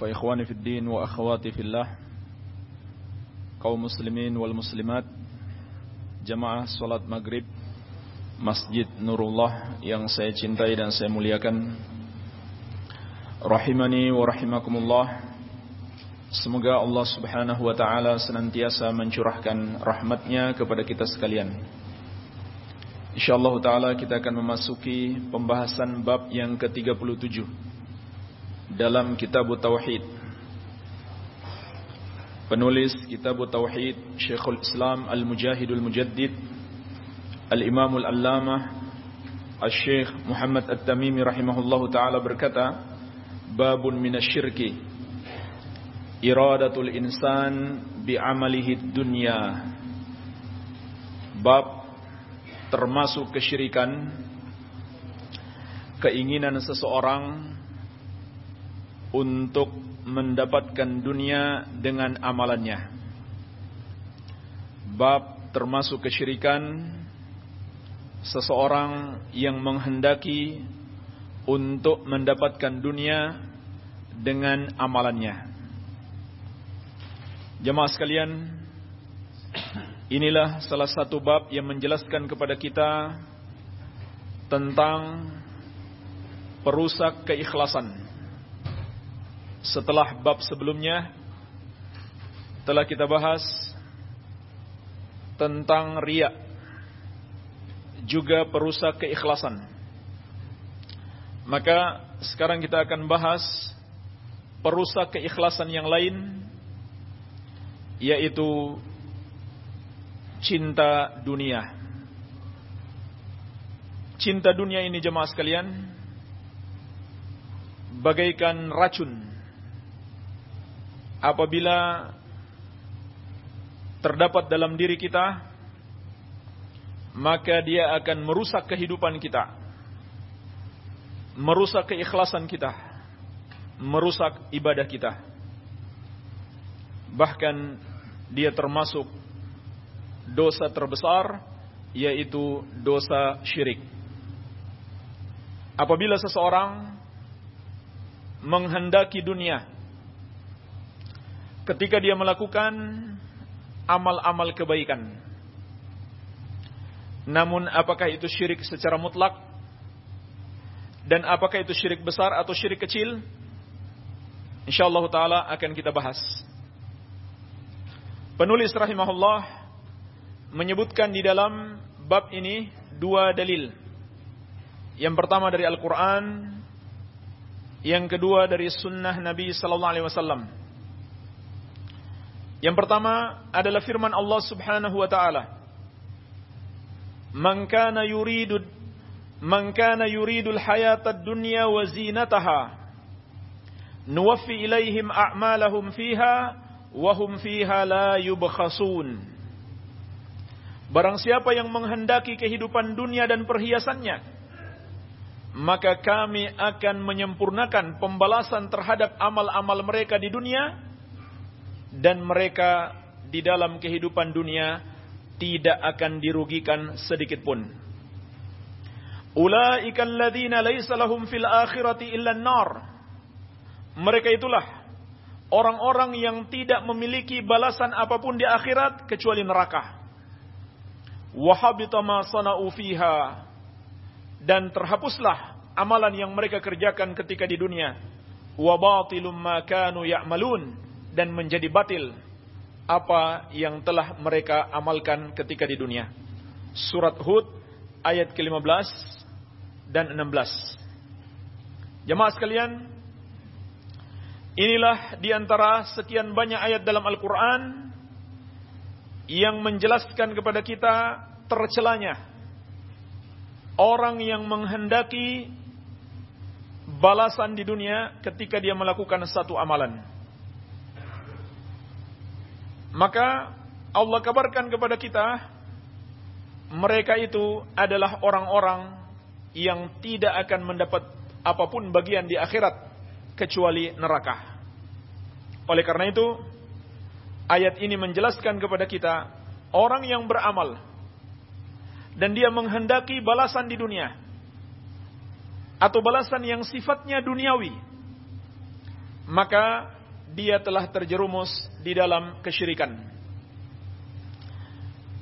فإخواني في الدين وأخواتي في الله kaum muslimin wal muslimat jamaah salat maghrib Masjid Nurullah yang saya cintai dan saya muliakan rahimani wa rahimakumullah semoga Allah Subhanahu wa taala senantiasa mencurahkan rahmatnya kepada kita sekalian insyaallah taala kita akan memasuki pembahasan bab yang ke-37 dalam kitab tauhid. Penulis kitab Tauhid Syekhul Islam Al-Mujahidul Mujaddid Al-Imamul Allamah Al-Syekh Muhammad At-Tamimi rahimahullahu taala berkata babun minasyirki iradatul insan bi'amalihi dunya. Bab termasuk kesyirikan keinginan seseorang untuk mendapatkan dunia dengan amalannya. Bab termasuk kesyirikan seseorang yang menghendaki untuk mendapatkan dunia dengan amalannya. Jemaah sekalian, inilah salah satu bab yang menjelaskan kepada kita tentang perusak keikhlasan setelah bab sebelumnya telah kita bahas tentang riak juga perusak keikhlasan. Maka sekarang kita akan bahas perusak keikhlasan yang lain yaitu cinta dunia. Cinta dunia ini jemaah sekalian bagaikan racun apabila terdapat dalam diri kita maka dia akan merusak kehidupan kita merusak keikhlasan kita merusak ibadah kita. Bahkan dia termasuk dosa terbesar yaitu dosa syirik. Apabila seseorang menghendaki dunia ketika dia melakukan amal-amal kebaikan. Namun apakah itu syirik secara mutlak? Dan apakah itu syirik besar atau syirik kecil? InsyaAllah ta'ala akan kita bahas. Penulis rahimahullah menyebutkan di dalam bab ini dua dalil. Yang pertama dari Al-Quran, yang kedua dari sunnah Nabi Sallallahu Alaihi Wasallam. Yang pertama adalah firman Allah Subhanahu wa taala. Man kana yuridu man kana yuridul hayatad dunya wa zinataha nuwaffi ilaihim a'malahum fiha wa hum fiha la yubkhasun. Barang siapa yang menghendaki kehidupan dunia dan perhiasannya, maka kami akan menyempurnakan pembalasan terhadap amal-amal mereka di dunia dan mereka di dalam kehidupan dunia tidak akan dirugikan sedikit pun. Ulaika alladzina laisa lahum fil akhirati illa nar Mereka itulah orang-orang yang tidak memiliki balasan apa pun di akhirat kecuali neraka. Wa ma sana'u fiha dan terhapuslah amalan yang mereka kerjakan ketika di dunia. Wa batilum ma kanu ya'malun dan menjadi batil apa yang telah mereka amalkan ketika di dunia. Surat Hud ayat ke-15 dan 16. Jemaah sekalian, inilah di antara sekian banyak ayat dalam Al-Qur'an yang menjelaskan kepada kita tercelanya orang yang menghendaki balasan di dunia ketika dia melakukan satu amalan. Maka Allah kabarkan kepada kita mereka itu adalah orang-orang yang tidak akan mendapat apa pun bagian di akhirat kecuali neraka. Oleh karena itu, ayat ini menjelaskan kepada kita orang yang beramal dan dia menghendaki balasan di dunia atau balasan yang sifatnya duniawi, maka dia telah terjerumus di dalam kesyirikan.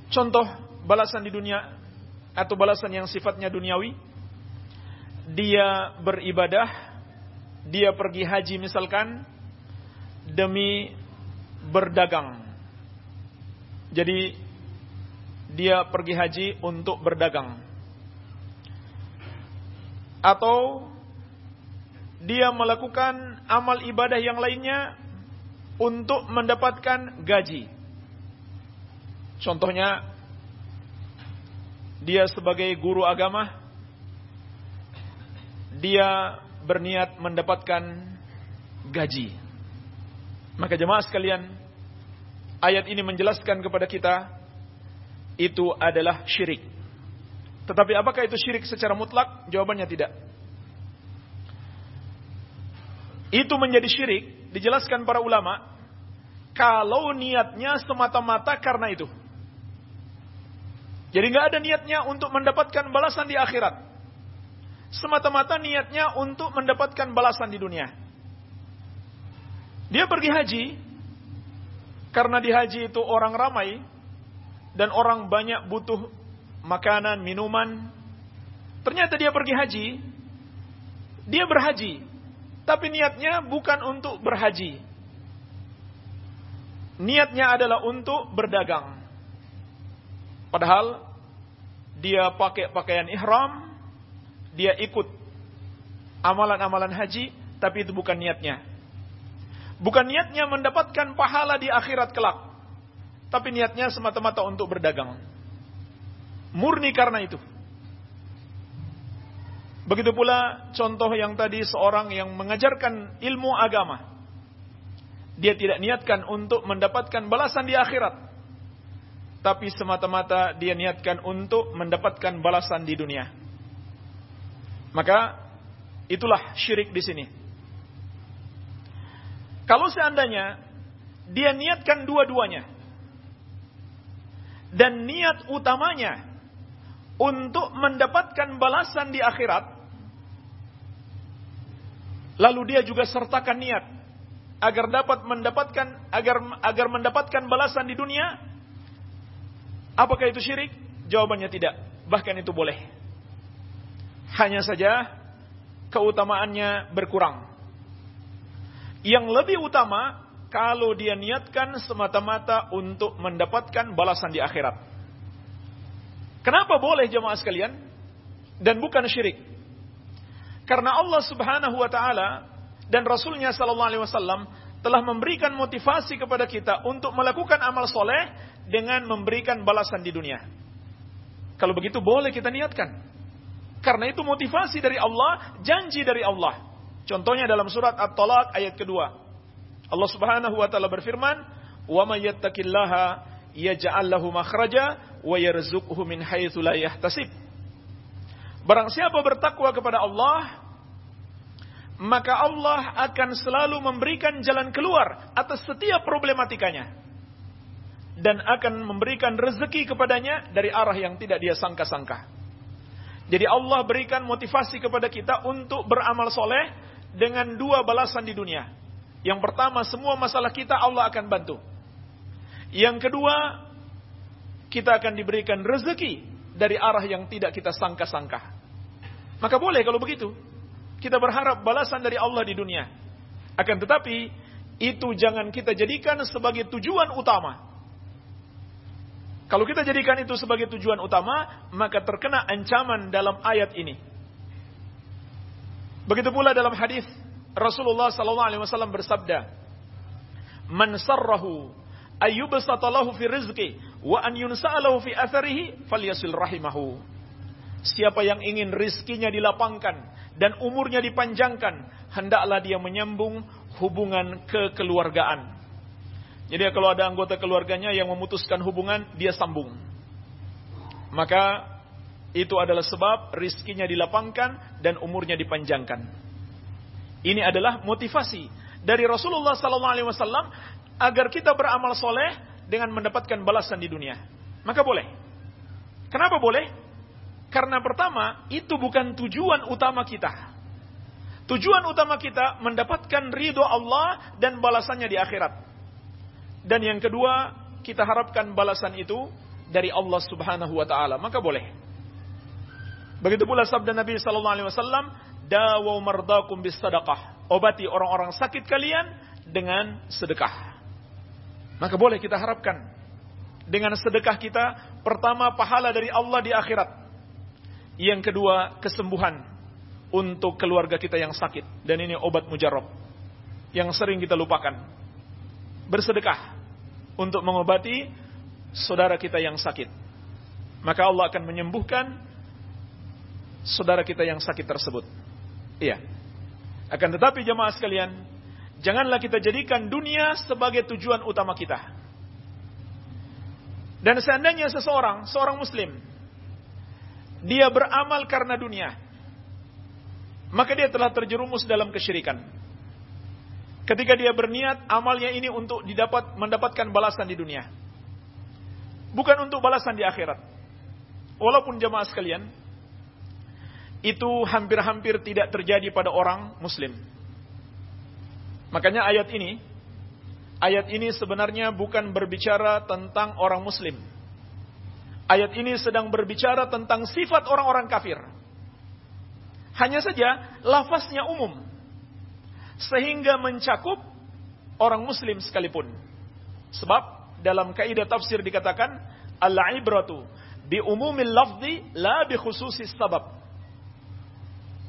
Contoh balasan di dunia atau balasan yang sifatnya duniawi, dia beribadah, dia pergi haji misalkan demi berdagang. Jadi dia pergi haji untuk berdagang. Atau dia melakukan amal ibadah yang lainnya untuk mendapatkan gaji. Contohnya dia sebagai guru agama dia berniat mendapatkan gaji. Maka jemaah sekalian, ayat ini menjelaskan kepada kita itu adalah syirik. Tetapi apakah itu syirik secara mutlak? Jawabannya tidak. Itu menjadi syirik, dijelaskan para ulama, kalau niatnya semata-mata karena itu. Jadi nggak ada niatnya untuk mendapatkan balasan di akhirat. Semata-mata niatnya untuk mendapatkan balasan di dunia. Dia pergi haji, karena di haji itu orang ramai, dan orang banyak butuh makanan, minuman. Ternyata dia pergi haji, dia berhaji, tapi niatnya bukan untuk berhaji. Niatnya adalah untuk berdagang. Padahal dia pakai pakaian ihram, dia ikut amalan-amalan haji, tapi itu bukan niatnya. Bukan niatnya mendapatkan pahala di akhirat kelak. Tapi niatnya semata-mata untuk berdagang. Murni karena itu. Begitu pula contoh yang tadi seorang yang mengajarkan ilmu agama. Dia tidak niatkan untuk mendapatkan balasan di akhirat. Tapi semata-mata dia niatkan untuk mendapatkan balasan di dunia. Maka itulah syirik di sini. Kalau seandainya dia niatkan dua-duanya, dan niat utamanya untuk mendapatkan balasan di akhirat, lalu dia juga sertakan niat agar dapat mendapatkan agar agar mendapatkan balasan di dunia, apakah itu syirik? Jawabannya tidak, bahkan itu boleh. Hanya saja keutamaannya berkurang. Yang lebih utama kalau dia niatkan semata-mata untuk mendapatkan balasan di akhirat. Kenapa boleh jemaah sekalian? Dan bukan syirik. Karena Allah Subhanahu wa taala dan Rasulnya sallallahu alaihi wasallam telah memberikan motivasi kepada kita untuk melakukan amal soleh dengan memberikan balasan di dunia. Kalau begitu boleh kita niatkan. Karena itu motivasi dari Allah, janji dari Allah. Contohnya dalam surat At-Talaq ayat kedua. Allah Subhanahu wa taala berfirman, "Wa may yattaqillaha yaj'al lahu makhraja wa yarzuqhu min yahtasib." Barang siapa bertakwa kepada Allah, maka Allah akan selalu memberikan jalan keluar atas setiap problematikanya dan akan memberikan rezeki kepadanya dari arah yang tidak dia sangka-sangka. Jadi Allah berikan motivasi kepada kita untuk beramal soleh dengan dua balasan di dunia. Yang pertama, semua masalah kita Allah akan bantu. Yang kedua, kita akan diberikan rezeki dari arah yang tidak kita sangka-sangka. Maka boleh kalau begitu. Kita berharap balasan dari Allah di dunia. Akan tetapi, itu jangan kita jadikan sebagai tujuan utama. Kalau kita jadikan itu sebagai tujuan utama, maka terkena ancaman dalam ayat ini. Begitu pula dalam hadis Rasulullah wasallam bersabda, "Man sarrahu ayyubsata lahu fi rizqi wa an yunsa'alahu fi atharihi falyasil rahimahu." Siapa yang ingin rizkinya dilapangkan dan umurnya dipanjangkan, hendaklah dia menyambung hubungan kekeluargaan. Jadi kalau ada anggota keluarganya yang memutuskan hubungan, dia sambung. Maka itu adalah sebab rizkinya dilapangkan dan umurnya dipanjangkan. Ini adalah motivasi dari Rasulullah SAW agar kita beramal soleh dengan mendapatkan balasan di dunia. Maka boleh. Kenapa boleh? Karena pertama, itu bukan tujuan utama kita. Tujuan utama kita mendapatkan ridho Allah dan balasannya di akhirat. Dan yang kedua, kita harapkan balasan itu dari Allah Subhanahu wa taala, maka boleh. Begitu pula sabda Nabi sallallahu alaihi wasallam, "Dawu mardakum bis sadaqah." Obati orang-orang sakit kalian dengan sedekah. Maka boleh kita harapkan dengan sedekah kita pertama pahala dari Allah di akhirat. Yang kedua kesembuhan untuk keluarga kita yang sakit dan ini obat mujarab yang sering kita lupakan. Bersedekah untuk mengobati saudara kita yang sakit. Maka Allah akan menyembuhkan saudara kita yang sakit tersebut. Iya. Akan tetapi jemaah sekalian, janganlah kita jadikan dunia sebagai tujuan utama kita. Dan seandainya seseorang, seorang muslim, dia beramal karena dunia, maka dia telah terjerumus dalam kesyirikan. Ketika dia berniat amalnya ini untuk didapat mendapatkan balasan di dunia. Bukan untuk balasan di akhirat. Walaupun jemaah sekalian, itu hampir-hampir tidak terjadi pada orang muslim. Makanya ayat ini, ayat ini sebenarnya bukan berbicara tentang orang muslim. Ayat ini sedang berbicara tentang sifat orang-orang kafir. Hanya saja lafaznya umum. Sehingga mencakup orang muslim sekalipun. Sebab dalam kaidah tafsir dikatakan al-ibratu bi umumil lafzi la bi sabab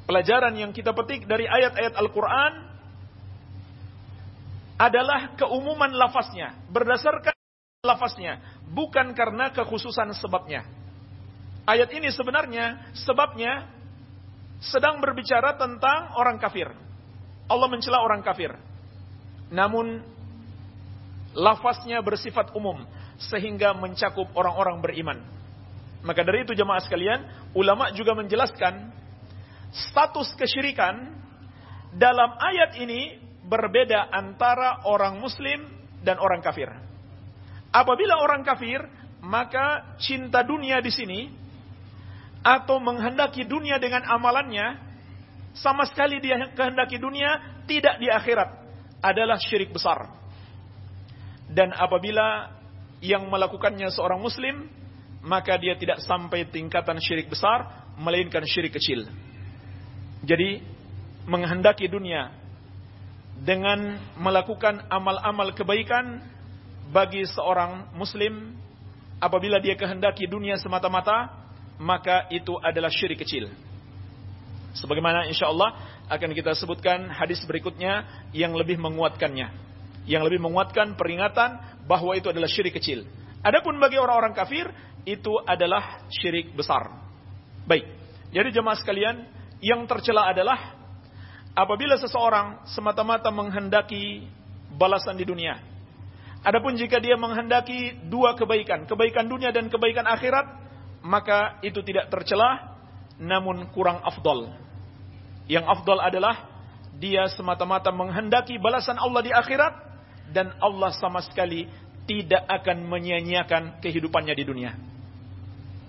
pelajaran yang kita petik dari ayat-ayat Al-Quran adalah keumuman lafaznya, berdasarkan lafaznya, bukan karena kekhususan sebabnya. Ayat ini sebenarnya sebabnya sedang berbicara tentang orang kafir. Allah mencela orang kafir. Namun lafaznya bersifat umum sehingga mencakup orang-orang beriman. Maka dari itu jemaah sekalian, ulama juga menjelaskan status kesyirikan dalam ayat ini berbeda antara orang muslim dan orang kafir. Apabila orang kafir, maka cinta dunia di sini atau menghendaki dunia dengan amalannya sama sekali dia kehendaki dunia tidak di akhirat adalah syirik besar. Dan apabila yang melakukannya seorang muslim, maka dia tidak sampai tingkatan syirik besar, melainkan syirik kecil. Jadi menghendaki dunia dengan melakukan amal-amal kebaikan bagi seorang muslim apabila dia kehendaki dunia semata-mata maka itu adalah syirik kecil. Sebagaimana insya Allah akan kita sebutkan hadis berikutnya yang lebih menguatkannya. Yang lebih menguatkan peringatan bahwa itu adalah syirik kecil. Adapun bagi orang-orang kafir itu adalah syirik besar. Baik. Jadi jemaah sekalian, yang tercela adalah apabila seseorang semata-mata menghendaki balasan di dunia. Adapun jika dia menghendaki dua kebaikan, kebaikan dunia dan kebaikan akhirat, maka itu tidak tercela, namun kurang afdol. Yang afdol adalah dia semata-mata menghendaki balasan Allah di akhirat dan Allah sama sekali tidak akan menyia-nyiakan kehidupannya di dunia.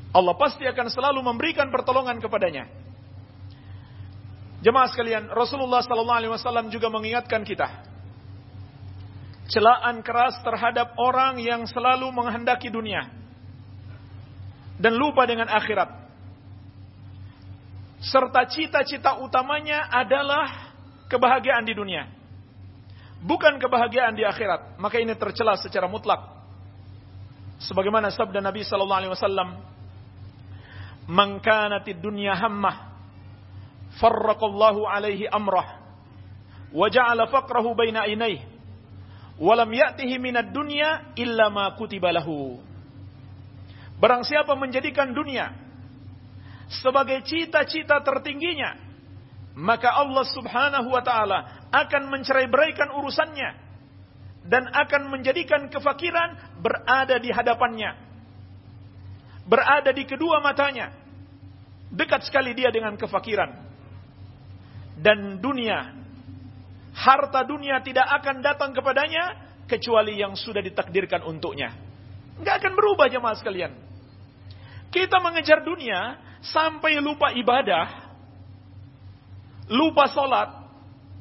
Allah pasti akan selalu memberikan pertolongan kepadanya. Jemaah sekalian, Rasulullah sallallahu alaihi wasallam juga mengingatkan kita celaan keras terhadap orang yang selalu menghendaki dunia dan lupa dengan akhirat. Serta cita-cita utamanya adalah kebahagiaan di dunia. Bukan kebahagiaan di akhirat. Maka ini tercela secara mutlak. Sebagaimana sabda Nabi sallallahu alaihi wasallam, "Man kanatid dunya farraqallahu alaihi amrah wa ja'ala faqrahu baina ainaihi wa lam ya'tihi minad dunya illa ma kutiba Barang siapa menjadikan dunia sebagai cita-cita tertingginya maka Allah Subhanahu wa taala akan mencerai-beraikan urusannya dan akan menjadikan kefakiran berada di hadapannya. Berada di kedua matanya. Dekat sekali dia dengan kefakiran. Dan dunia harta dunia tidak akan datang kepadanya kecuali yang sudah ditakdirkan untuknya. Enggak akan berubah jemaah sekalian. Kita mengejar dunia sampai lupa ibadah, lupa sholat,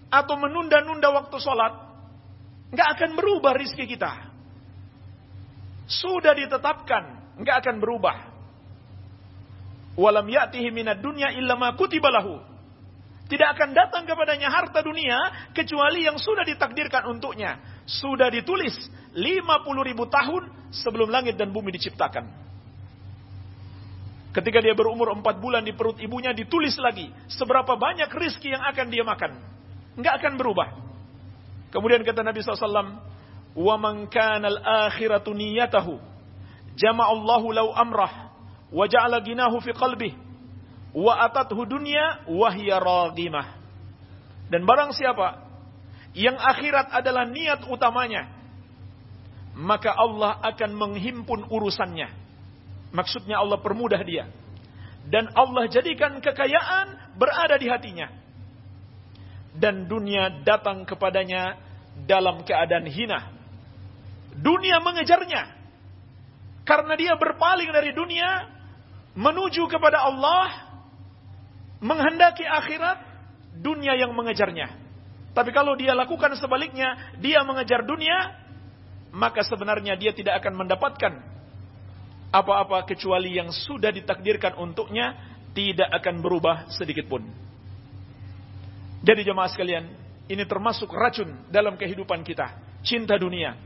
atau menunda-nunda waktu sholat, nggak akan berubah rizki kita. Sudah ditetapkan, nggak akan berubah. Walam ya'tihi minad dunya illa ma kutibalahu. Tidak akan datang kepadanya harta dunia kecuali yang sudah ditakdirkan untuknya. Sudah ditulis 50 ribu tahun sebelum langit dan bumi diciptakan. Ketika dia berumur empat bulan di perut ibunya ditulis lagi seberapa banyak rizki yang akan dia makan. Enggak akan berubah. Kemudian kata Nabi SAW, "Wa man kana al-akhiratu niyatahu, jama'allahu law amrah, wa ja'ala ginahu fi qalbih, wa atathu dunya wa hiya raghimah." Dan barang siapa yang akhirat adalah niat utamanya, maka Allah akan menghimpun urusannya Maksudnya Allah permudah dia. Dan Allah jadikan kekayaan berada di hatinya. Dan dunia datang kepadanya dalam keadaan hina. Dunia mengejarnya. Karena dia berpaling dari dunia menuju kepada Allah, menghendaki akhirat, dunia yang mengejarnya. Tapi kalau dia lakukan sebaliknya, dia mengejar dunia, maka sebenarnya dia tidak akan mendapatkan apa-apa kecuali yang sudah ditakdirkan untuknya tidak akan berubah sedikit pun. Jadi jemaah sekalian, ini termasuk racun dalam kehidupan kita. Cinta dunia.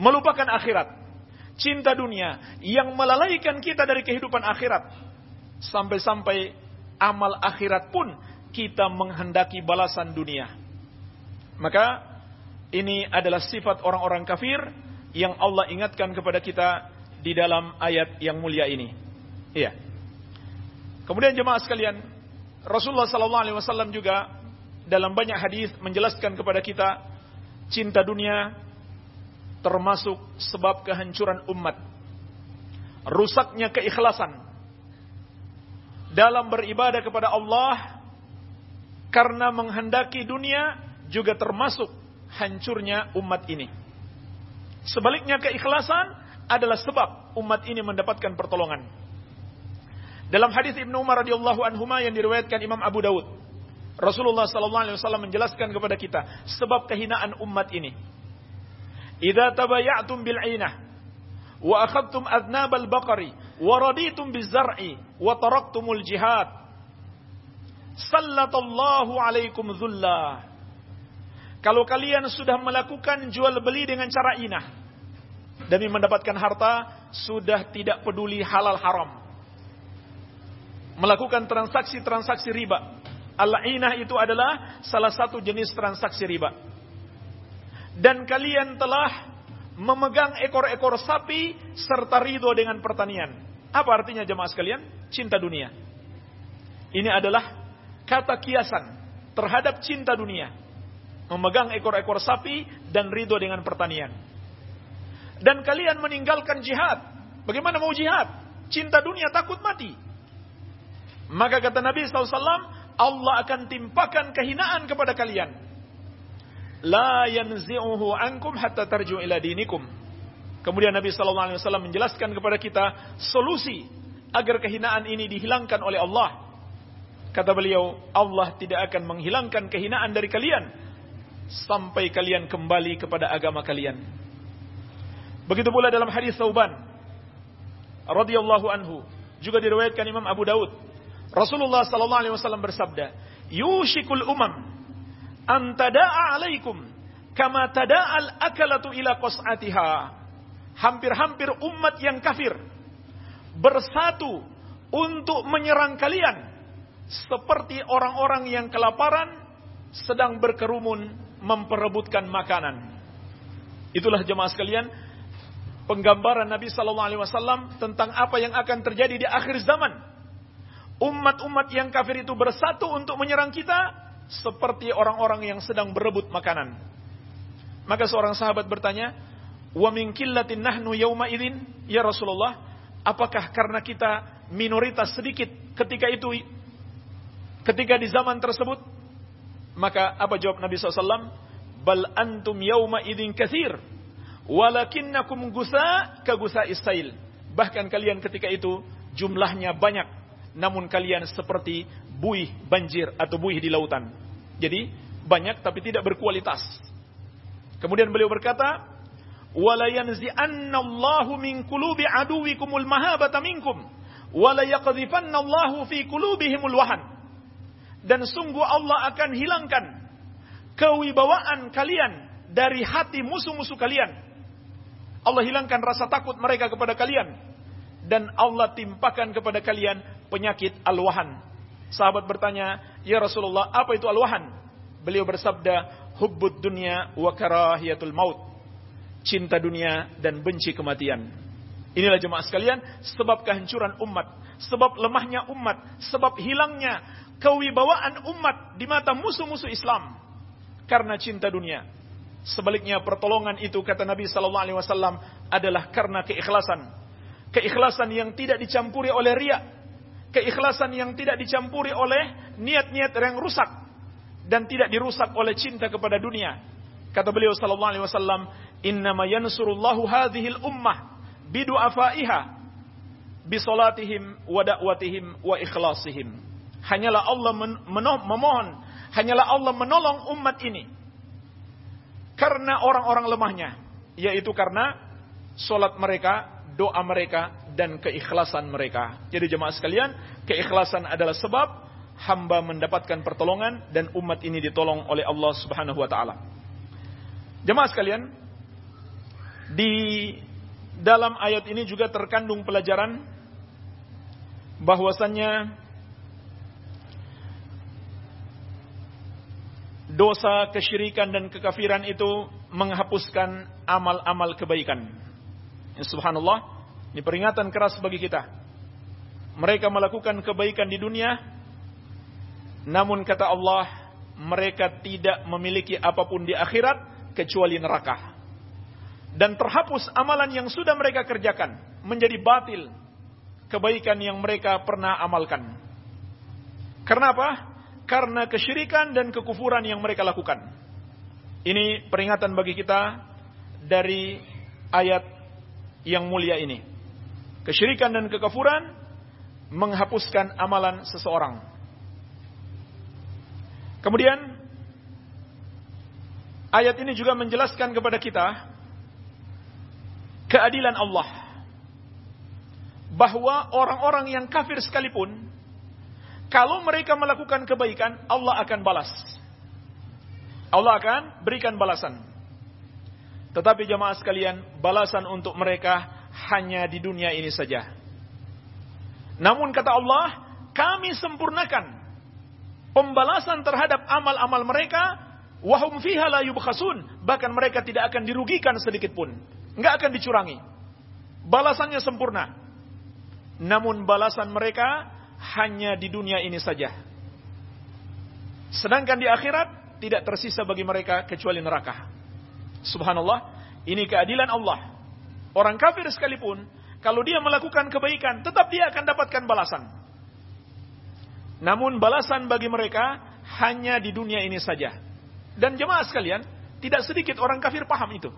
Melupakan akhirat. Cinta dunia yang melalaikan kita dari kehidupan akhirat. Sampai-sampai amal akhirat pun kita menghendaki balasan dunia. Maka ini adalah sifat orang-orang kafir yang Allah ingatkan kepada kita di dalam ayat yang mulia ini. Iya. Kemudian jemaah sekalian, Rasulullah sallallahu alaihi wasallam juga dalam banyak hadis menjelaskan kepada kita cinta dunia termasuk sebab kehancuran umat. Rusaknya keikhlasan dalam beribadah kepada Allah karena menghendaki dunia juga termasuk hancurnya umat ini. Sebaliknya keikhlasan adalah sebab umat ini mendapatkan pertolongan. Dalam hadis Ibnu Umar radhiyallahu anhu yang diriwayatkan Imam Abu Dawud, Rasulullah sallallahu alaihi wasallam menjelaskan kepada kita sebab kehinaan umat ini. Idza tabayatum bil 'ainah wa akhadtum adnab al baqari wa raditum biz zar'i wa taraktumul jihad sallallahu alaikum dhulla kalau kalian sudah melakukan jual beli dengan cara inah demi mendapatkan harta sudah tidak peduli halal haram. Melakukan transaksi-transaksi riba. Al-inah itu adalah salah satu jenis transaksi riba. Dan kalian telah memegang ekor-ekor sapi serta ridho dengan pertanian. Apa artinya jemaah sekalian? Cinta dunia. Ini adalah kata kiasan terhadap cinta dunia. Memegang ekor-ekor sapi dan ridho dengan pertanian dan kalian meninggalkan jihad. Bagaimana mau jihad? Cinta dunia takut mati. Maka kata Nabi SAW, Allah akan timpakan kehinaan kepada kalian. La yanzi'uhu ankum hatta tarju ila dinikum. Kemudian Nabi SAW menjelaskan kepada kita solusi agar kehinaan ini dihilangkan oleh Allah. Kata beliau, Allah tidak akan menghilangkan kehinaan dari kalian sampai kalian kembali kepada agama kalian. Begitu pula dalam hadis Thauban radhiyallahu anhu juga diriwayatkan Imam Abu Daud. Rasulullah sallallahu alaihi wasallam bersabda, "Yushikul umam an tada'a 'alaikum kama tada'al akalatu ila qas'atiha." Hampir-hampir umat yang kafir bersatu untuk menyerang kalian seperti orang-orang yang kelaparan sedang berkerumun memperebutkan makanan. Itulah jemaah sekalian, penggambaran Nabi Sallallahu Alaihi Wasallam tentang apa yang akan terjadi di akhir zaman. umat-umat yang kafir itu bersatu untuk menyerang kita seperti orang-orang yang sedang berebut makanan. Maka seorang sahabat bertanya, "Wa min nahnu yauma idzin ya Rasulullah? Apakah karena kita minoritas sedikit ketika itu ketika di zaman tersebut?" Maka apa jawab Nabi SAW? Bal antum yauma idzin katsir walakinnakum gusa ka gusa isail. Bahkan kalian ketika itu jumlahnya banyak namun kalian seperti buih banjir atau buih di lautan. Jadi banyak tapi tidak berkualitas. Kemudian beliau berkata, "Wala yanzi'annallahu min qulubi aduwikumul mahabata minkum, wala yaqdhifannallahu fi qulubihimul wahan." Dan sungguh Allah akan hilangkan kewibawaan kalian dari hati musuh-musuh kalian. Allah hilangkan rasa takut mereka kepada kalian dan Allah timpakan kepada kalian penyakit al-wahan. Sahabat bertanya, "Ya Rasulullah, apa itu al-wahan?" Beliau bersabda, "Hubbud dunya wa karahiyatul maut." Cinta dunia dan benci kematian. Inilah jemaah sekalian, sebab kehancuran umat, sebab lemahnya umat, sebab hilangnya kewibawaan umat di mata musuh-musuh Islam karena cinta dunia. Sebaliknya pertolongan itu kata Nabi wasallam adalah karena keikhlasan. Keikhlasan yang tidak dicampuri oleh riak, keikhlasan yang tidak dicampuri oleh niat-niat yang rusak dan tidak dirusak oleh cinta kepada dunia. Kata beliau sallallahu alaihi wasallam, "Innama yansurullahu hadhil ummah bidu'afaiha bisolatihim wa da'watihim wa ikhlasihim." Hanyalah Allah memohon, hanyalah Allah menolong umat ini karena orang-orang lemahnya, yaitu karena solat mereka, doa mereka, dan keikhlasan mereka. Jadi jemaah sekalian, keikhlasan adalah sebab hamba mendapatkan pertolongan dan umat ini ditolong oleh Allah Subhanahu wa taala. Jemaah sekalian, di dalam ayat ini juga terkandung pelajaran bahwasannya dosa kesyirikan dan kekafiran itu menghapuskan amal-amal kebaikan. Subhanallah, ini peringatan keras bagi kita. Mereka melakukan kebaikan di dunia, namun kata Allah, mereka tidak memiliki apa pun di akhirat kecuali neraka. Dan terhapus amalan yang sudah mereka kerjakan, menjadi batil kebaikan yang mereka pernah amalkan. Karena apa? Karena kesyirikan dan kekufuran yang mereka lakukan. Ini peringatan bagi kita dari ayat yang mulia ini. Kesyirikan dan kekafuran menghapuskan amalan seseorang. Kemudian ayat ini juga menjelaskan kepada kita keadilan Allah. Bahwa orang-orang yang kafir sekalipun kalau mereka melakukan kebaikan, Allah akan balas. Allah akan berikan balasan. Tetapi jamaah sekalian, balasan untuk mereka hanya di dunia ini saja. Namun kata Allah, kami sempurnakan pembalasan terhadap amal-amal mereka wahum fiha la yubkhasun. Bahkan mereka tidak akan dirugikan sedikit pun. Enggak akan dicurangi. Balasannya sempurna. Namun balasan mereka hanya di dunia ini saja. Sedangkan di akhirat tidak tersisa bagi mereka kecuali neraka. Subhanallah ini keadilan Allah orang kafir sekalipun kalau dia melakukan kebaikan tetap dia akan dapatkan balasan namun balasan bagi mereka hanya di dunia ini saja. Dan jemaah sekalian, tidak sedikit orang kafir paham itu.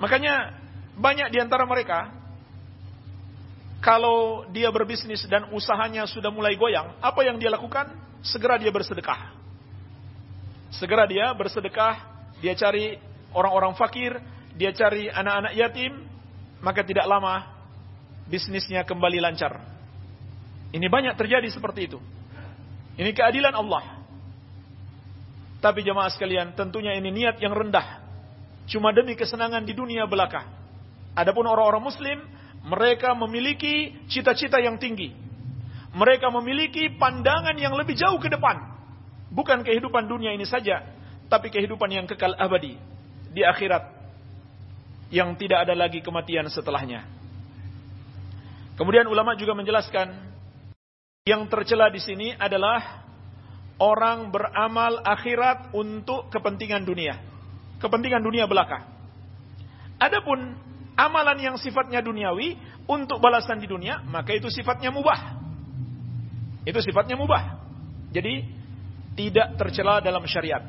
Makanya banyak di antara mereka kalau dia berbisnis dan usahanya sudah mulai goyang, apa yang dia lakukan? Segera dia bersedekah. Segera dia bersedekah, dia cari orang-orang fakir, dia cari anak-anak yatim, maka tidak lama bisnisnya kembali lancar. Ini banyak terjadi seperti itu. Ini keadilan Allah. Tapi jemaah sekalian, tentunya ini niat yang rendah. Cuma demi kesenangan di dunia belaka. Adapun orang-orang muslim, mereka memiliki cita-cita yang tinggi. Mereka memiliki pandangan yang lebih jauh ke depan. Bukan kehidupan dunia ini saja, tapi kehidupan yang kekal abadi di akhirat yang tidak ada lagi kematian setelahnya. Kemudian ulama juga menjelaskan Yang tercela di sini adalah orang beramal akhirat untuk kepentingan dunia. Kepentingan dunia belaka. Adapun amalan yang sifatnya duniawi untuk balasan di dunia, maka itu sifatnya mubah. Itu sifatnya mubah. Jadi tidak tercela dalam syariat.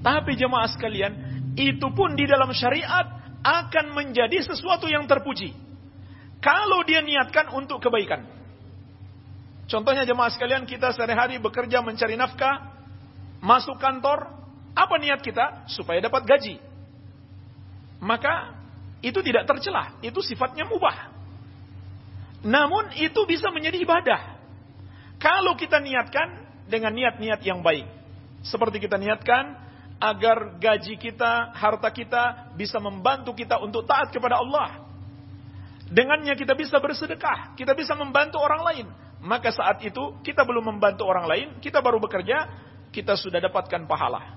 Tapi jemaah sekalian, itu pun di dalam syariat akan menjadi sesuatu yang terpuji. Kalau dia niatkan untuk kebaikan. Contohnya jemaah sekalian kita sehari-hari bekerja mencari nafkah, masuk kantor, apa niat kita? Supaya dapat gaji. Maka itu tidak tercelah, itu sifatnya mubah. Namun itu bisa menjadi ibadah. Kalau kita niatkan dengan niat-niat yang baik. Seperti kita niatkan agar gaji kita, harta kita bisa membantu kita untuk taat kepada Allah. Dengannya kita bisa bersedekah, kita bisa membantu orang lain maka saat itu kita belum membantu orang lain, kita baru bekerja, kita sudah dapatkan pahala.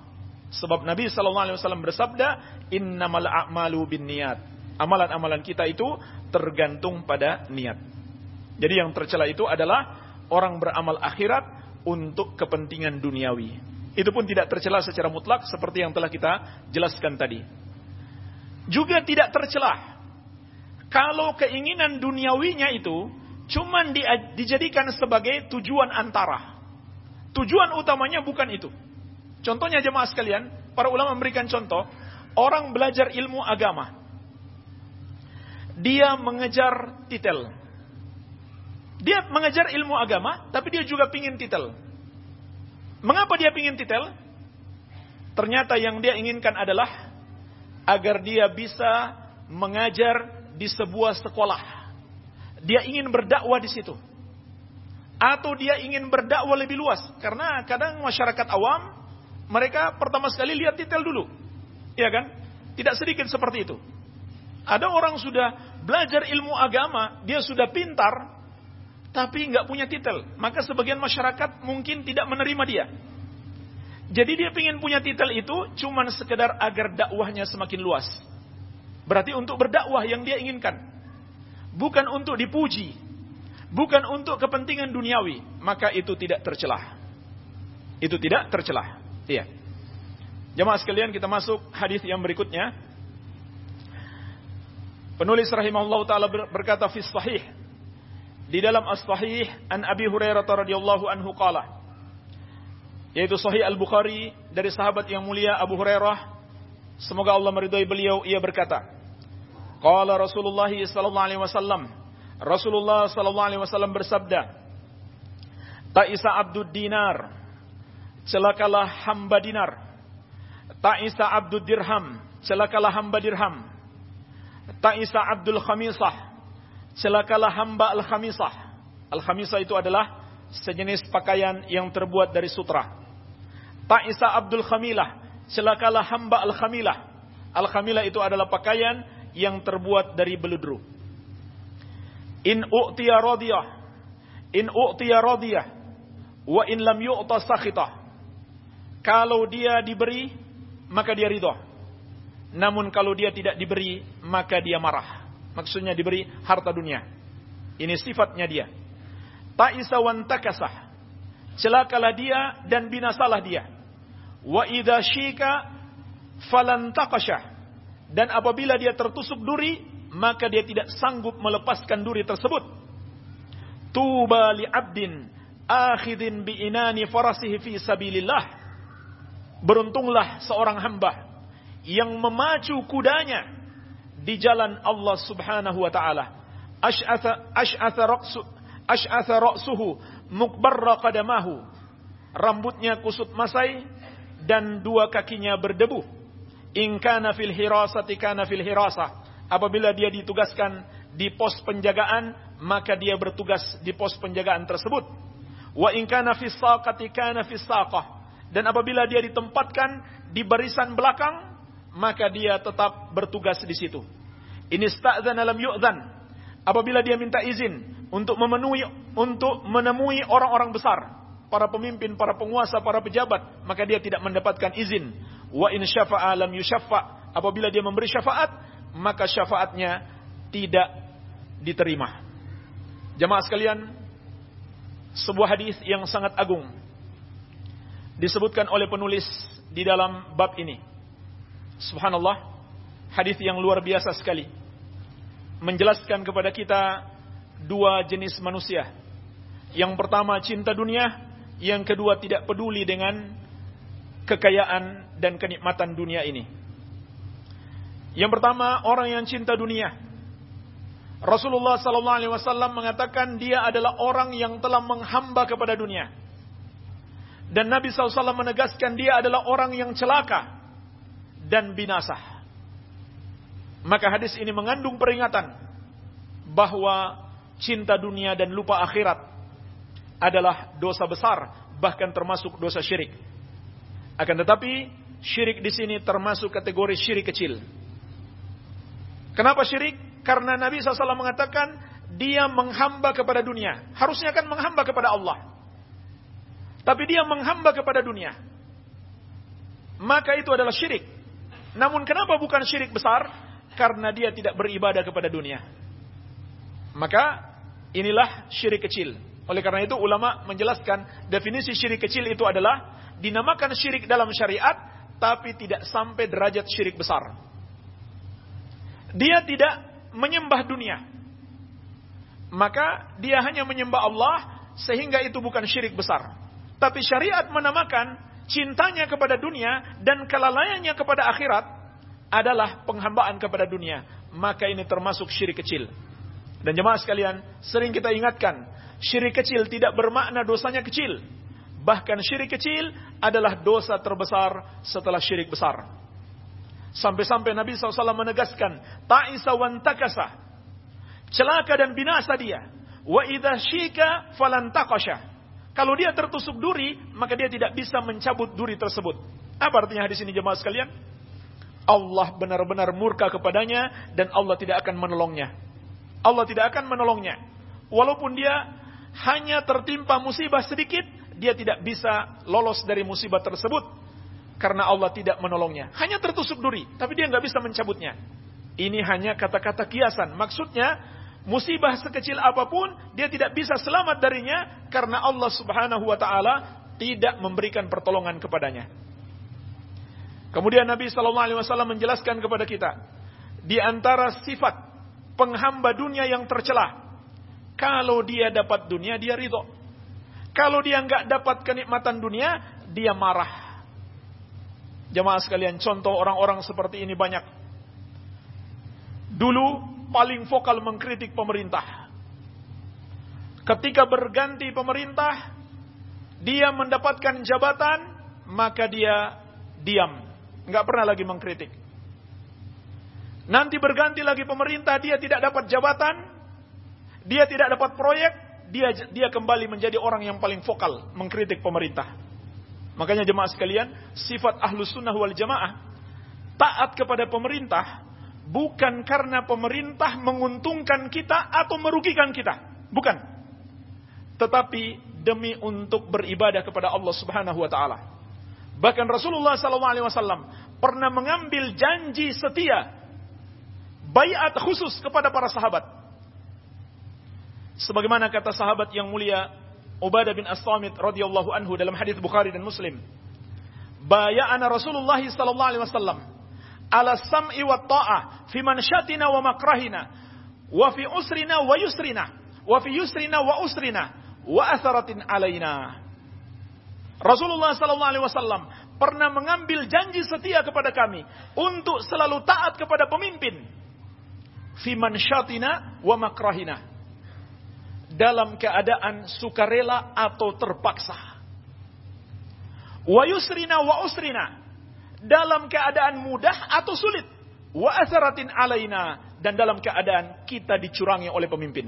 Sebab Nabi Shallallahu Alaihi Wasallam bersabda, Innamal a'malu bin niat. Amalan-amalan kita itu tergantung pada niat. Jadi yang tercela itu adalah orang beramal akhirat untuk kepentingan duniawi. Itu pun tidak tercela secara mutlak seperti yang telah kita jelaskan tadi. Juga tidak tercela kalau keinginan duniawinya itu cuman di, dijadikan sebagai tujuan antara. Tujuan utamanya bukan itu. Contohnya jemaah sekalian, para ulama memberikan contoh, orang belajar ilmu agama. Dia mengejar titel. Dia mengejar ilmu agama, tapi dia juga pingin titel. Mengapa dia pingin titel? Ternyata yang dia inginkan adalah agar dia bisa mengajar di sebuah sekolah dia ingin berdakwah di situ. Atau dia ingin berdakwah lebih luas. Karena kadang masyarakat awam, mereka pertama sekali lihat titel dulu. Ya kan? Tidak sedikit seperti itu. Ada orang sudah belajar ilmu agama, dia sudah pintar, tapi nggak punya titel. Maka sebagian masyarakat mungkin tidak menerima dia. Jadi dia ingin punya titel itu cuma sekedar agar dakwahnya semakin luas. Berarti untuk berdakwah yang dia inginkan bukan untuk dipuji, bukan untuk kepentingan duniawi, maka itu tidak tercelah. Itu tidak tercelah. Iya. Jemaah sekalian kita masuk hadis yang berikutnya. Penulis rahimahullah taala berkata fi sahih di dalam as-sahih an Abi Hurairah radhiyallahu anhu qala yaitu sahih Al-Bukhari dari sahabat yang mulia Abu Hurairah semoga Allah meridhai beliau ia berkata Qala Rasulullah sallallahu alaihi wasallam Rasulullah sallallahu alaihi wasallam bersabda Ta'isa abdud dinar celakalah hamba dinar. Ta'isa abdud dirham celakalah hamba dirham. Ta'isa abdul khamisah celakalah hamba al khamisah Al khamisah itu adalah sejenis pakaian yang terbuat dari sutra Ta'isa abdul khamilah celakalah hamba al khamilah Al khamilah itu adalah pakaian yang terbuat dari beludru. In u'tiya radiyah. In u'tiya radiyah. Wa in lam yu'ta sakhitah. Kalau dia diberi, maka dia ridho. Namun kalau dia tidak diberi, maka dia marah. Maksudnya diberi harta dunia. Ini sifatnya dia. Ta'isa wan takasah. Celakalah dia dan binasalah dia. Wa idha syika falan taqashah dan apabila dia tertusuk duri, maka dia tidak sanggup melepaskan duri tersebut. Tuba li abdin akhidin bi inani farasihi fi sabilillah. Beruntunglah seorang hamba yang memacu kudanya di jalan Allah Subhanahu wa taala. Ash'atha ash'atha ra'su ash'atha ra'suhu mukbarra qadamahu. Rambutnya kusut masai dan dua kakinya berdebu In kana fil hirasati kana fil hirasah. Apabila dia ditugaskan di pos penjagaan, maka dia bertugas di pos penjagaan tersebut. Wa in kana fis saqati kana fis saqah. Dan apabila dia ditempatkan di barisan belakang, maka dia tetap bertugas di situ. Ini sta'dzana lam yu'dzan. Apabila dia minta izin untuk memenuhi untuk menemui orang-orang besar, para pemimpin, para penguasa, para pejabat, maka dia tidak mendapatkan izin Wa in syafa'a lam yusyaffa. Apabila dia memberi syafaat, maka syafaatnya tidak diterima. Jemaah sekalian, sebuah hadis yang sangat agung disebutkan oleh penulis di dalam bab ini. Subhanallah, hadis yang luar biasa sekali menjelaskan kepada kita dua jenis manusia. Yang pertama cinta dunia, yang kedua tidak peduli dengan kekayaan dan kenikmatan dunia ini. Yang pertama orang yang cinta dunia. Rasulullah sallallahu alaihi wasallam mengatakan dia adalah orang yang telah menghamba kepada dunia. Dan Nabi SAW menegaskan dia adalah orang yang celaka dan binasa. Maka hadis ini mengandung peringatan bahwa cinta dunia dan lupa akhirat adalah dosa besar, bahkan termasuk dosa syirik. Akan tetapi syirik di sini termasuk kategori syirik kecil. Kenapa syirik? Karena Nabi SAW mengatakan dia menghamba kepada dunia. Harusnya kan menghamba kepada Allah. Tapi dia menghamba kepada dunia. Maka itu adalah syirik. Namun kenapa bukan syirik besar? Karena dia tidak beribadah kepada dunia. Maka inilah syirik kecil. Oleh karena itu ulama menjelaskan definisi syirik kecil itu adalah dinamakan syirik dalam syariat tapi tidak sampai derajat syirik besar. Dia tidak menyembah dunia. Maka dia hanya menyembah Allah sehingga itu bukan syirik besar. Tapi syariat menamakan cintanya kepada dunia dan kelalaiannya kepada akhirat adalah penghambaan kepada dunia. Maka ini termasuk syirik kecil. Dan jemaah sekalian, sering kita ingatkan, syirik kecil tidak bermakna dosanya kecil. Bahkan syirik kecil adalah dosa terbesar setelah syirik besar. Sampai-sampai Nabi SAW menegaskan, Ta'isa wan takasa. Celaka dan binasa dia. Wa idha syika falantakasha. Kalau dia tertusuk duri, maka dia tidak bisa mencabut duri tersebut. Apa artinya hadis ini jemaah sekalian? Allah benar-benar murka kepadanya dan Allah tidak akan menolongnya. Allah tidak akan menolongnya. Walaupun dia hanya tertimpa musibah sedikit, dia tidak bisa lolos dari musibah tersebut karena Allah tidak menolongnya. Hanya tertusuk duri, tapi dia nggak bisa mencabutnya. Ini hanya kata-kata kiasan. Maksudnya musibah sekecil apa pun dia tidak bisa selamat darinya karena Allah Subhanahu wa taala tidak memberikan pertolongan kepadanya. Kemudian Nabi sallallahu alaihi wasallam menjelaskan kepada kita di antara sifat penghamba dunia yang tercela kalau dia dapat dunia dia ridho. Kalau dia nggak dapat kenikmatan dunia dia marah. Jemaah sekalian, contoh orang-orang seperti ini banyak. Dulu paling vokal mengkritik pemerintah. Ketika berganti pemerintah, dia mendapatkan jabatan, maka dia diam. Nggak pernah lagi mengkritik. Nanti berganti lagi pemerintah, dia tidak dapat jabatan, dia tidak dapat proyek, dia dia kembali menjadi orang yang paling vokal mengkritik pemerintah. Makanya jemaah sekalian, sifat ahlus sunnah wal jamaah, taat kepada pemerintah bukan karena pemerintah menguntungkan kita atau merugikan kita. Bukan. Tetapi demi untuk beribadah kepada Allah Subhanahu wa taala. Bahkan Rasulullah SAW pernah mengambil janji setia bayat khusus kepada para sahabat. Sebagaimana kata sahabat yang mulia Ubadah bin As-Samit radhiyallahu anhu dalam hadis Bukhari dan Muslim. Baya'ana Rasulullah sallallahu alaihi ala sam'i wa ta'ah fi mansyatina wa makrahina wa fi usrina wa yusrina wa fi yusrina wa usrina wa atharatin alaina. Rasulullah sallallahu alaihi wasallam pernah mengambil janji setia kepada kami untuk selalu taat kepada pemimpin fi mansyatina wa makrahina dalam keadaan sukarela atau terpaksa. Wa yusrina wa usrina dalam keadaan mudah atau sulit. Wa asaratin alaina dan dalam keadaan kita dicurangi oleh pemimpin.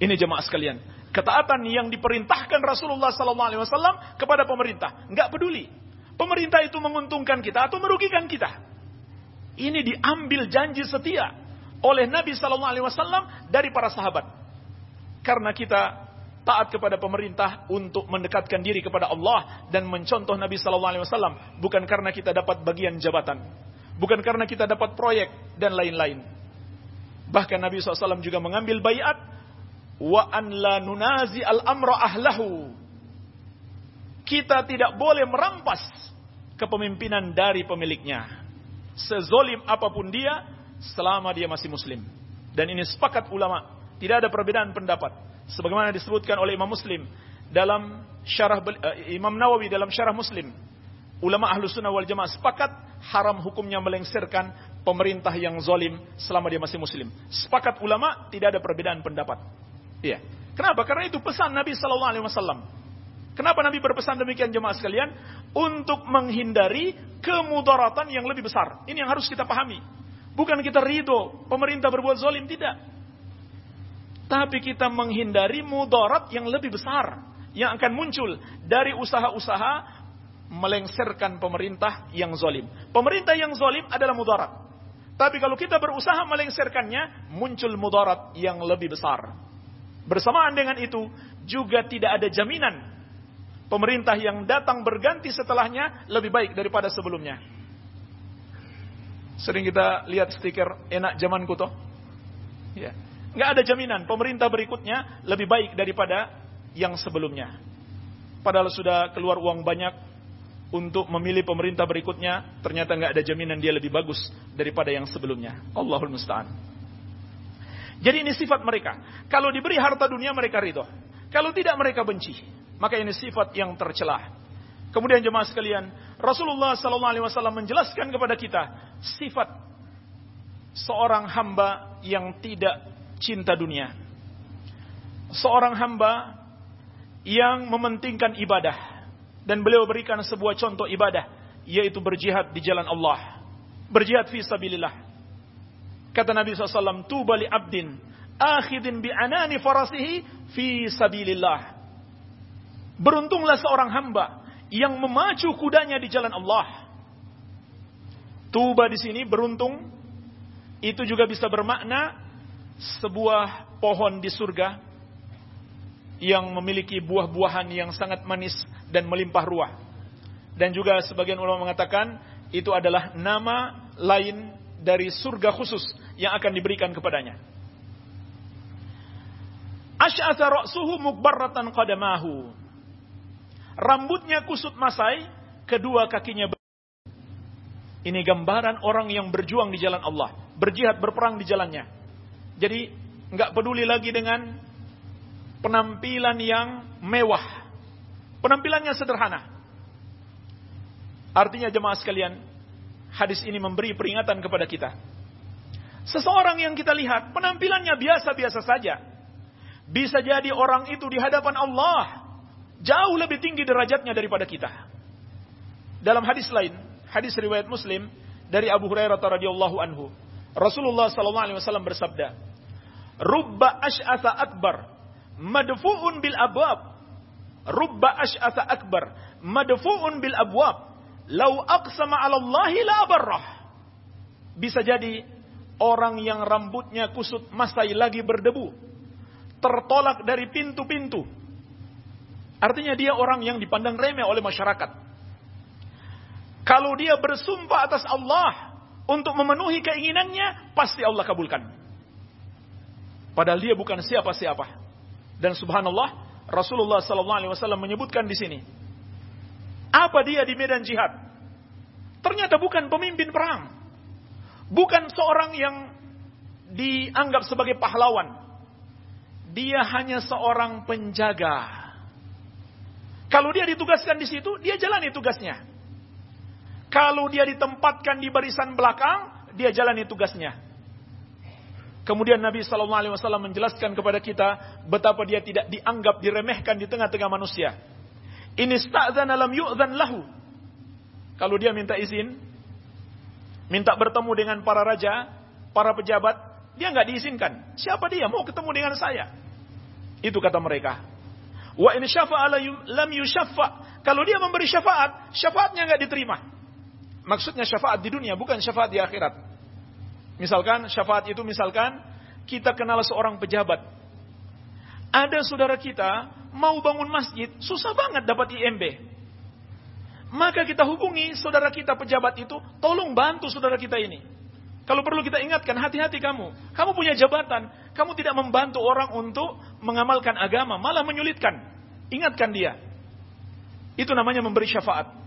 Ini jemaah sekalian, ketaatan yang diperintahkan Rasulullah SAW kepada pemerintah, nggak peduli pemerintah itu menguntungkan kita atau merugikan kita. Ini diambil janji setia oleh Nabi SAW dari para sahabat. Karena kita taat kepada pemerintah untuk mendekatkan diri kepada Allah dan mencontoh Nabi sallallahu alaihi wasallam bukan karena kita dapat bagian jabatan, bukan karena kita dapat proyek dan lain-lain. Bahkan Nabi SAW juga mengambil bayat wa an la nunazi al-amra ahlahu. Kita tidak boleh merampas kepemimpinan dari pemiliknya. Sezolim apa pun dia, selama dia masih muslim. Dan ini sepakat ulama, tidak ada perbedaan pendapat. Sebagaimana disebutkan oleh Imam Muslim dalam syarah uh, Imam Nawawi dalam syarah Muslim. Ulama ahlu sunnah wal jamaah sepakat haram hukumnya melengsirkan pemerintah yang zalim selama dia masih muslim. Sepakat ulama tidak ada perbedaan pendapat. Iya. Kenapa? Karena itu pesan Nabi Sallallahu Alaihi Wasallam. Kenapa Nabi berpesan demikian jemaah sekalian? Untuk menghindari kemudaratan yang lebih besar. Ini yang harus kita pahami. Bukan kita ridho pemerintah berbuat zalim, tidak. Tapi kita menghindari mudarat yang lebih besar. Yang akan muncul dari usaha-usaha melengsarkan pemerintah yang zalim. Pemerintah yang zalim adalah mudarat. Tapi kalau kita berusaha melengsarkannya, muncul mudarat yang lebih besar. Bersamaan dengan itu, juga tidak ada jaminan pemerintah yang datang berganti setelahnya lebih baik daripada sebelumnya. Sering kita lihat stiker enak zaman kuto. Ya. Nggak ada jaminan pemerintah berikutnya lebih baik daripada yang sebelumnya. Padahal sudah keluar uang banyak, untuk memilih pemerintah berikutnya, ternyata nggak ada jaminan dia lebih bagus daripada yang sebelumnya. Allahul Musta'an. Jadi ini sifat mereka. Kalau diberi harta dunia mereka ridho. Kalau tidak mereka benci. Maka ini sifat yang tercelah. Kemudian jemaah sekalian, Rasulullah SAW menjelaskan kepada kita sifat seorang hamba yang tidak cinta dunia. Seorang hamba yang mementingkan ibadah. Dan beliau berikan sebuah contoh ibadah yaitu berjihad di jalan Allah. Berjihad fi sabilillah. Kata Nabi SAW tuba li abdin akhidin bi anani farasihi fi sabilillah. Beruntunglah seorang hamba yang memacu kudanya di jalan Allah. Tuba di sini beruntung. Itu juga bisa bermakna sebuah pohon di surga yang memiliki buah-buahan yang sangat manis dan melimpah ruah. Dan juga sebagian ulama mengatakan itu adalah nama lain dari surga khusus yang akan diberikan kepadanya. Asy'atha ra'suhu mukbarratan qadamahu. Rambutnya kusut masai, kedua kakinya ber... Ini gambaran orang yang berjuang di jalan Allah, berjihad berperang di jalannya. Jadi nggak peduli lagi dengan penampilan yang mewah. Penampilannya sederhana. Artinya jemaah sekalian, hadis ini memberi peringatan kepada kita. Seseorang yang kita lihat penampilannya biasa-biasa saja. Bisa jadi orang itu di hadapan Allah jauh lebih tinggi derajatnya daripada kita. Dalam hadis lain, hadis riwayat Muslim dari Abu Hurairah radhiyallahu anhu, Rasulullah sallallahu alaihi wasallam bersabda, "Rubba ash'atha akbar. Madfu'un bil abwab. Rubba ash'atha akbar. Madfu'un bil abwab. Lau aqsama 'ala Allah la barrah bisa jadi orang yang rambutnya kusut masai lagi berdebu. Tertolak dari pintu-pintu. Artinya dia orang yang dipandang remeh oleh masyarakat. Kalau dia bersumpah atas Allah untuk memenuhi keinginannya pasti Allah kabulkan padahal dia bukan siapa-siapa dan subhanallah, Rasulullah wasallam menyebutkan di sini. Apa dia di medan jihad? Ternyata bukan pemimpin perang. Bukan seorang yang dianggap sebagai pahlawan. Dia hanya seorang penjaga. Kalau dia ditugaskan di situ, dia jalani tugasnya. Kalau dia ditempatkan di barisan belakang, dia jalani tugasnya. Kemudian Nabi Shallallahu Alaihi Wasallam menjelaskan kepada kita betapa dia tidak dianggap diremehkan di tengah-tengah manusia. Ini sta'zan alam yu'zan lahu. Kalau dia minta izin, minta bertemu dengan para raja, para pejabat, dia nggak diizinkan. Siapa dia mau ketemu dengan saya? Itu kata mereka. Wa in syafa'a lam yushaffa. Kalau dia memberi syafaat, syafaatnya nggak diterima. Maksudnya syafaat di dunia, bukan syafaat di akhirat. Misalkan syafaat itu misalkan kita kenal seorang pejabat. Ada saudara kita mau bangun masjid, susah banget dapat IMB. Maka kita hubungi saudara kita pejabat itu, tolong bantu saudara kita ini. Kalau perlu kita ingatkan, hati-hati kamu. Kamu punya jabatan, kamu tidak membantu orang untuk mengamalkan agama, malah menyulitkan. Ingatkan dia. Itu namanya memberi syafaat.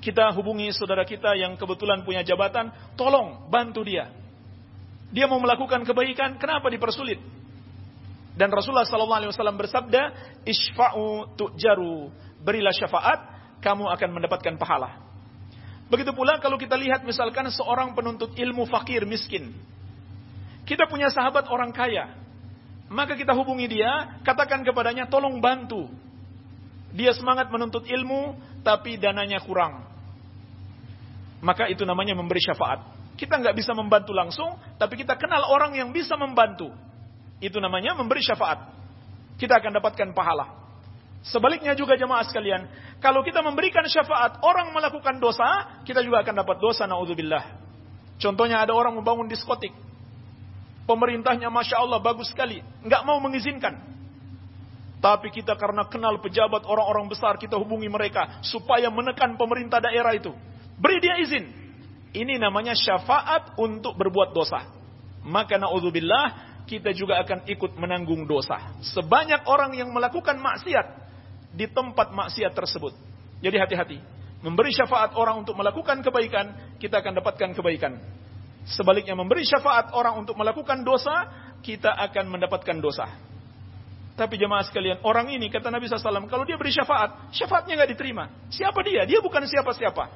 Kita hubungi saudara kita yang kebetulan punya jabatan, tolong bantu dia. Dia mau melakukan kebaikan, kenapa dipersulit? Dan Rasulullah SAW bersabda, "Isfa'u tu'jaru." Berilah syafaat, kamu akan mendapatkan pahala. Begitu pula kalau kita lihat misalkan seorang penuntut ilmu fakir miskin. Kita punya sahabat orang kaya. Maka kita hubungi dia, katakan kepadanya, tolong bantu. Dia semangat menuntut ilmu, tapi dananya kurang. Maka itu namanya memberi syafaat. Kita nggak bisa membantu langsung, tapi kita kenal orang yang bisa membantu. Itu namanya memberi syafaat. Kita akan dapatkan pahala. Sebaliknya juga jemaah sekalian, kalau kita memberikan syafaat, orang melakukan dosa, kita juga akan dapat dosa, naudzubillah. Contohnya ada orang membangun diskotik, Pemerintahnya Masya Allah bagus sekali. Nggak mau mengizinkan. Tapi kita karena kenal pejabat orang-orang besar, kita hubungi mereka. Supaya menekan pemerintah daerah itu. Beri dia izin. Ini namanya syafaat untuk berbuat dosa. Maka na'udzubillah, kita juga akan ikut menanggung dosa. Sebanyak orang yang melakukan maksiat di tempat maksiat tersebut. Jadi hati-hati. Memberi syafaat orang untuk melakukan kebaikan, kita akan dapatkan kebaikan. Sebaliknya memberi syafaat orang untuk melakukan dosa, kita akan mendapatkan dosa. Tapi jemaah sekalian, orang ini kata Nabi SAW, kalau dia beri syafaat, syafaatnya nggak diterima. Siapa dia? Dia bukan siapa-siapa.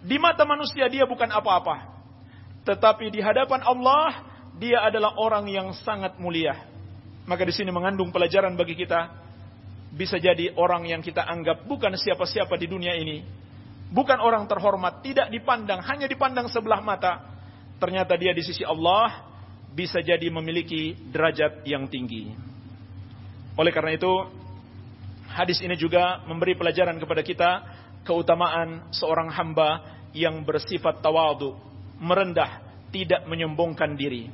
Di mata manusia dia bukan apa-apa. Tetapi di hadapan Allah, dia adalah orang yang sangat mulia. Maka di sini mengandung pelajaran bagi kita. Bisa jadi orang yang kita anggap bukan siapa-siapa di dunia ini. Bukan orang terhormat, tidak dipandang, hanya dipandang sebelah mata ternyata dia di sisi Allah bisa jadi memiliki derajat yang tinggi. Oleh karena itu, hadis ini juga memberi pelajaran kepada kita keutamaan seorang hamba yang bersifat tawadu, merendah, tidak menyombongkan diri.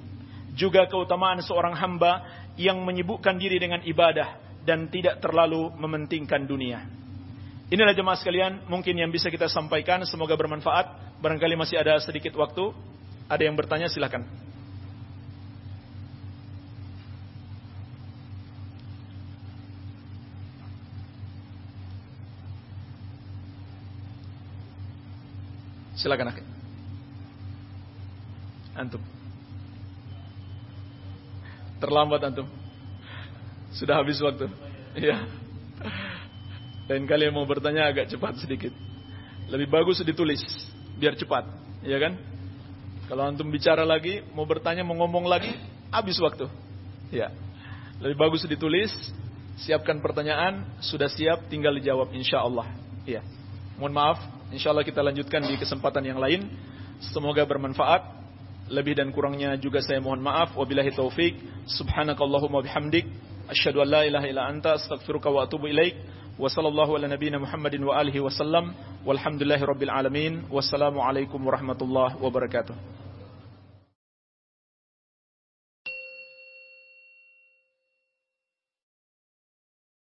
Juga keutamaan seorang hamba yang menyibukkan diri dengan ibadah dan tidak terlalu mementingkan dunia. Inilah jemaah sekalian, mungkin yang bisa kita sampaikan, semoga bermanfaat. Barangkali masih ada sedikit waktu. Ada yang bertanya silakan. Silakan akhir. Antum. Terlambat antum. Sudah habis waktu. Iya. Lain kali yang mau bertanya agak cepat sedikit. Lebih bagus ditulis biar cepat, ya kan? Kalau antum bicara lagi, mau bertanya, mau ngomong lagi, habis waktu. Ya. Lebih bagus ditulis, siapkan pertanyaan, sudah siap, tinggal dijawab insya Allah. Ya. Mohon maaf, insya Allah kita lanjutkan di kesempatan yang lain. Semoga bermanfaat. Lebih dan kurangnya juga saya mohon maaf. Wabillahi taufik. Subhanakallahumma bihamdik. Asyhadu an la ilaha illa anta astaghfiruka wa atubu ilaik. Wa sallallahu ala nabiyyina Muhammadin wa alihi wasallam. Walhamdulillahi rabbil alamin. Wassalamualaikum warahmatullahi wabarakatuh.